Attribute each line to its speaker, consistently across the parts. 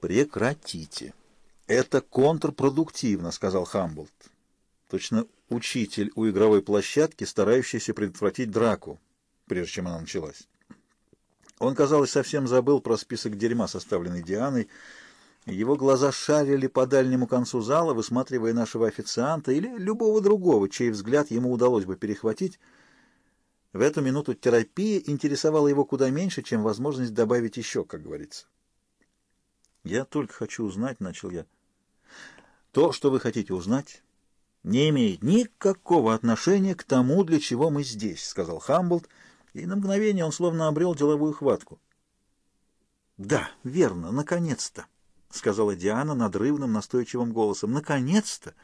Speaker 1: Прекратите. Это контрпродуктивно, сказал Хамблд. Точно учитель у игровой площадки, старающийся предотвратить драку, прежде чем она началась. Он, казалось, совсем забыл про список дерьма, составленный Дианой. Его глаза шарили по дальнему концу зала, высматривая нашего официанта или любого другого, чей взгляд ему удалось бы перехватить. В эту минуту терапия интересовала его куда меньше, чем возможность добавить еще, как говорится. «Я только хочу узнать», — начал я. «То, что вы хотите узнать, не имеет никакого отношения к тому, для чего мы здесь», — сказал Хамблд, и на мгновение он словно обрел деловую хватку. «Да, верно, наконец-то», — сказала Диана надрывным, настойчивым голосом. «Наконец-то!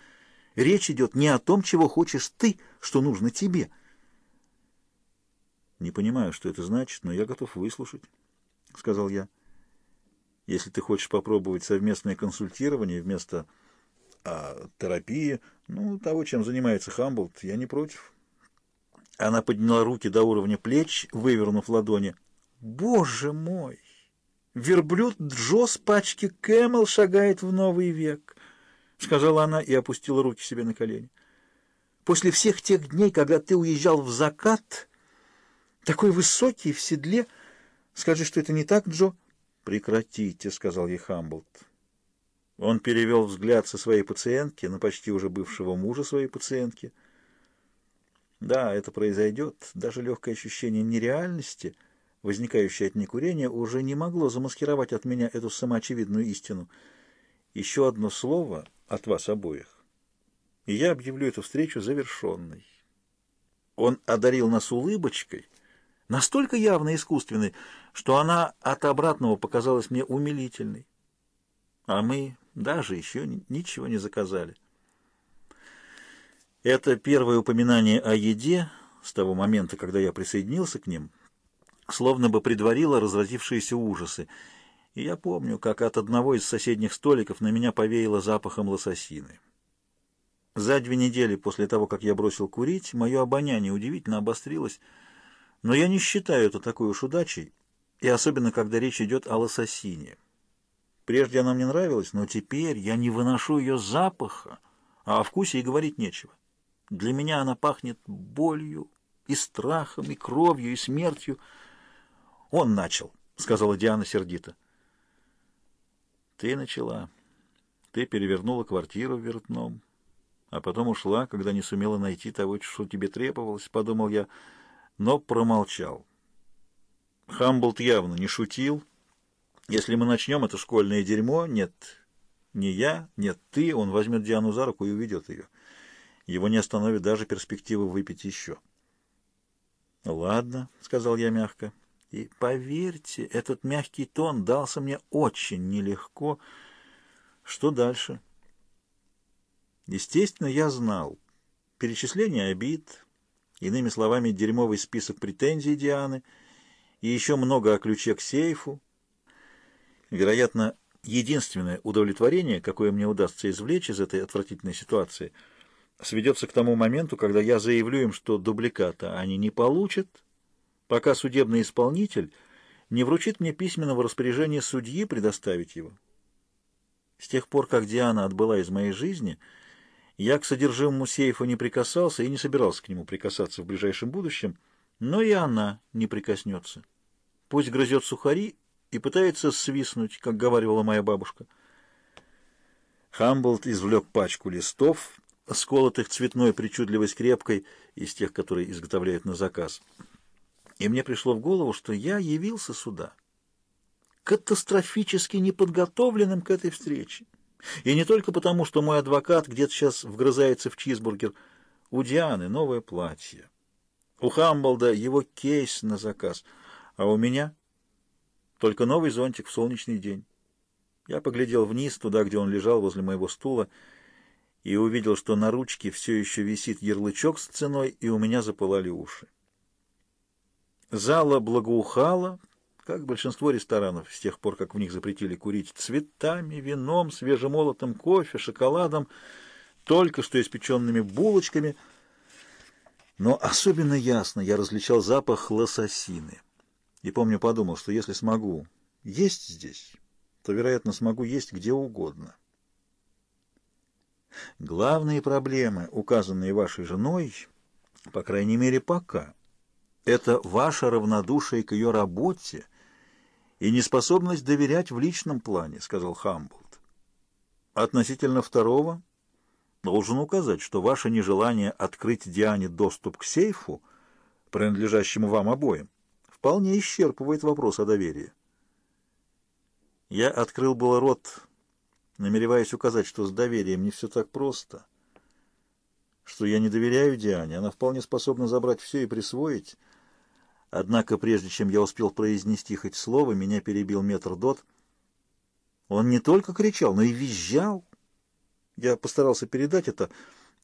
Speaker 1: Речь идет не о том, чего хочешь ты, что нужно тебе». «Не понимаю, что это значит, но я готов выслушать», — сказал я. «Если ты хочешь попробовать совместное консультирование вместо а, терапии, ну, того, чем занимается Хамблд, я не против». Она подняла руки до уровня плеч, вывернув ладони. «Боже мой! Верблюд Джо с пачки Camel шагает в новый век!» — сказала она и опустила руки себе на колени. «После всех тех дней, когда ты уезжал в закат...» Такой высокий, в седле. Скажи, что это не так, Джо? Прекратите, сказал ей Хамблд. Он перевел взгляд со своей пациентки на почти уже бывшего мужа своей пациентки. Да, это произойдет. Даже легкое ощущение нереальности, возникающее от некурения, уже не могло замаскировать от меня эту самоочевидную истину. Еще одно слово от вас обоих, и я объявлю эту встречу завершенной. Он одарил нас улыбочкой — настолько явно искусственной, что она от обратного показалась мне умилительной. А мы даже еще ничего не заказали. Это первое упоминание о еде с того момента, когда я присоединился к ним, словно бы предварило разразившиеся ужасы, и я помню, как от одного из соседних столиков на меня повеяло запахом лососины. За две недели после того, как я бросил курить, мое обоняние удивительно обострилось, но я не считаю это такой уж удачей, и особенно, когда речь идет о лососине. Прежде она мне нравилась, но теперь я не выношу ее запаха, а о вкусе и говорить нечего. Для меня она пахнет болью, и страхом, и кровью, и смертью. Он начал, — сказала Диана сердито. Ты начала. Ты перевернула квартиру Вертном, а потом ушла, когда не сумела найти того, что тебе требовалось, — подумал я, — но промолчал. Хамблд явно не шутил. Если мы начнем это школьное дерьмо, нет, не я, нет ты, он возьмет Диану за руку и уведет ее. Его не остановит даже перспектива выпить еще. «Ладно», — сказал я мягко. И поверьте, этот мягкий тон дался мне очень нелегко. Что дальше? Естественно, я знал. Перечисление обид, Иными словами, дерьмовый список претензий Дианы и еще много о ключе к сейфу. Вероятно, единственное удовлетворение, какое мне удастся извлечь из этой отвратительной ситуации, сведется к тому моменту, когда я заявлю им, что дубликата они не получат, пока судебный исполнитель не вручит мне письменного распоряжения судьи предоставить его. С тех пор, как Диана отбыла из моей жизни, я к содержимому сейфа не прикасался и не собирался к нему прикасаться в ближайшем будущем, но и она не прикоснется. Пусть грызет сухари и пытается свистнуть, как говорила моя бабушка. Хамблд извлек пачку листов, сколотых цветной причудливой скрепкой, из тех, которые изготовляют на заказ. И мне пришло в голову, что я явился сюда, катастрофически неподготовленным к этой встрече. И не только потому, что мой адвокат где-то сейчас вгрызается в чизбургер. У Дианы новое платье. У Хамблда его кейс на заказ. А у меня только новый зонтик в солнечный день. Я поглядел вниз, туда, где он лежал возле моего стула, и увидел, что на ручке все еще висит ярлычок с ценой, и у меня запылали уши. Зала благоухала, как большинство ресторанов с тех пор, как в них запретили курить, цветами, вином, свежемолотым кофе, шоколадом, только что испеченными булочками. Но особенно ясно я различал запах лососины. И помню, подумал, что если смогу есть здесь, то, вероятно, смогу есть где угодно. Главные проблемы, указанные вашей женой, по крайней мере, пока, это ваше равнодушие к ее работе и неспособность доверять в личном плане, сказал Хамблд. Относительно второго, должен указать, что ваше нежелание открыть Диане доступ к сейфу, принадлежащему вам обоим, вполне исчерпывает вопрос о доверии. Я открыл был рот, намереваясь указать, что с доверием не все так просто, что я не доверяю Диане, она вполне способна забрать все и присвоить. Однако, прежде чем я успел произнести хоть слово, меня перебил метр дот. Он не только кричал, но и визжал. Я постарался передать это,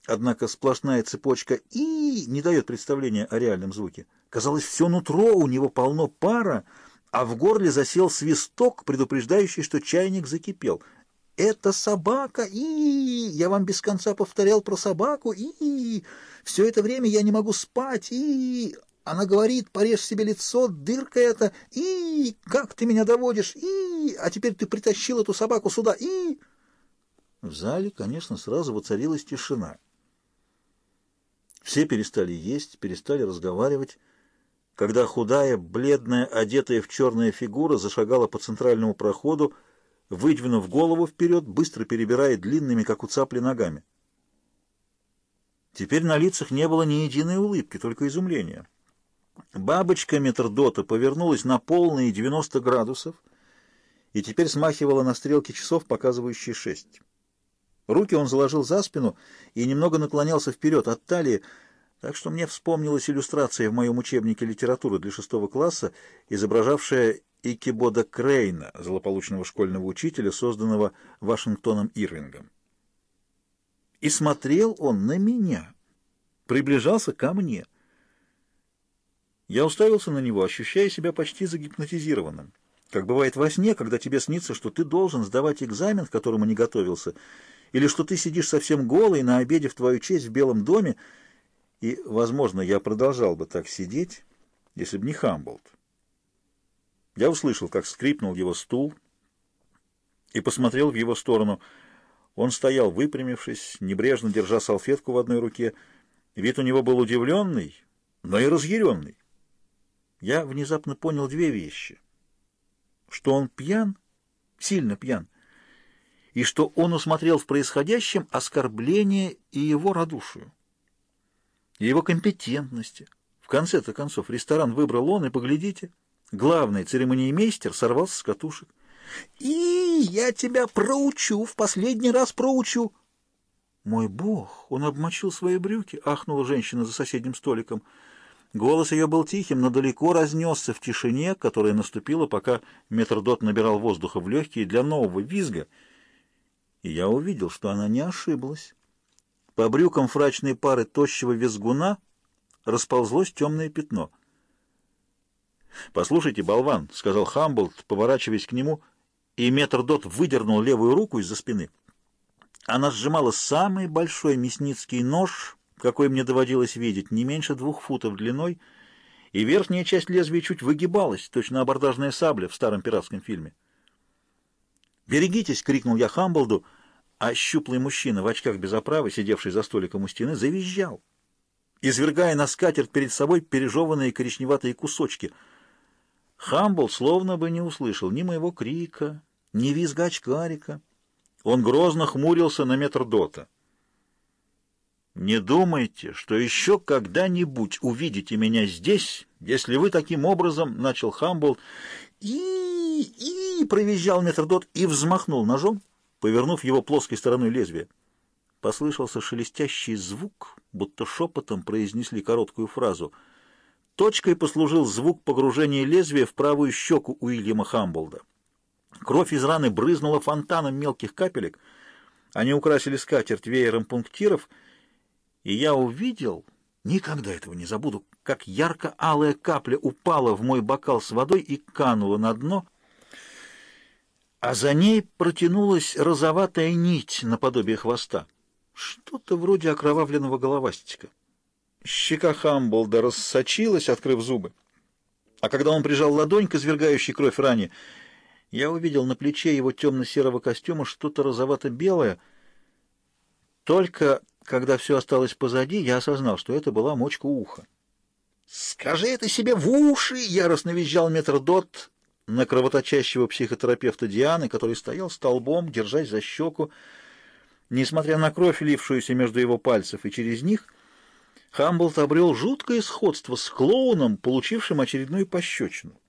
Speaker 1: однако сплошная цепочка «и» не дает представления о реальном звуке. Казалось, все нутро у него полно пара, а в горле засел свисток, предупреждающий, что чайник закипел. «Это собака! и Я вам без конца повторял про собаку! и Все это время я не могу спать! и Она говорит, порежь себе лицо, дырка это! и Как ты меня доводишь! и А теперь ты притащил эту собаку сюда! и В зале, конечно, сразу воцарилась тишина. Все перестали есть, перестали разговаривать когда худая, бледная, одетая в черная фигура зашагала по центральному проходу, выдвинув голову вперед, быстро перебирая длинными, как у цапли, ногами. Теперь на лицах не было ни единой улыбки, только изумление. Бабочка метрдота повернулась на полные 90 градусов и теперь смахивала на стрелки часов, показывающие шесть. Руки он заложил за спину и немного наклонялся вперед от талии, так что мне вспомнилась иллюстрация в моем учебнике литературы для шестого класса, изображавшая Икебода Крейна, злополучного школьного учителя, созданного Вашингтоном Ирвингом. И смотрел он на меня, приближался ко мне. Я уставился на него, ощущая себя почти загипнотизированным. Как бывает во сне, когда тебе снится, что ты должен сдавать экзамен, к которому не готовился, или что ты сидишь совсем голый на обеде в твою честь в Белом доме, и, возможно, я продолжал бы так сидеть, если бы не Хамболт. Я услышал, как скрипнул его стул, и посмотрел в его сторону. Он стоял, выпрямившись, небрежно держа салфетку в одной руке. Вид у него был удивленный, но и разъяренный. Я внезапно понял две вещи. Что он пьян, сильно пьян, и что он усмотрел в происходящем оскорбление и его радушию и его компетентности. В конце-то концов, ресторан выбрал он, и поглядите, главный церемониймейстер сорвался с катушек. «И я тебя проучу, в последний раз проучу!» «Мой бог, он обмочил свои брюки!» — ахнула женщина за соседним столиком. Голос ее был тихим, но далеко разнесся в тишине, которая наступила, пока метрдот набирал воздуха в легкие для нового визга. И я увидел, что она не ошиблась. По брюкам фрачной пары тощего визгуна расползлось темное пятно. «Послушайте, болван», — сказал Хамблд, поворачиваясь к нему, и метрдот выдернул левую руку из-за спины. Она сжимала самый большой мясницкий нож, какой мне доводилось видеть, не меньше двух футов длиной, и верхняя часть лезвия чуть выгибалась, точно абордажная сабля в старом пиратском фильме. «Берегитесь!» — крикнул я Хамблду — а щуплый мужчина в очках без оправы, сидевший за столиком у стены, завизжал, извергая на скатерть перед собой пережеванные коричневатые кусочки. Хамбл словно бы не услышал ни моего крика, ни визга очкарика. Он грозно хмурился на метр дота. «Не думайте, что еще когда-нибудь увидите меня здесь, если вы таким образом...» — начал Хамбл. «И-и-и!» — провизжал метрдот и взмахнул ножом, повернув его плоской стороной лезвия. Послышался шелестящий звук, будто шепотом произнесли короткую фразу. Точкой послужил звук погружения лезвия в правую щеку Уильяма Хамблда. Кровь из раны брызнула фонтаном мелких капелек. Они украсили скатерть веером пунктиров, и я увидел, никогда этого не забуду, как ярко-алая капля упала в мой бокал с водой и канула на дно, а за ней протянулась розоватая нить наподобие хвоста. Что-то вроде окровавленного головастика. Щека Хамблда рассочилась, открыв зубы. А когда он прижал ладонь к извергающей кровь ране, я увидел на плече его темно-серого костюма что-то розовато-белое. Только когда все осталось позади, я осознал, что это была мочка уха. «Скажи это себе в уши!» — яростно визжал метрдот на кровоточащего психотерапевта Дианы, который стоял столбом, держась за щеку. Несмотря на кровь, лившуюся между его пальцев и через них, Хамблт обрел жуткое сходство с клоуном, получившим очередную пощечину.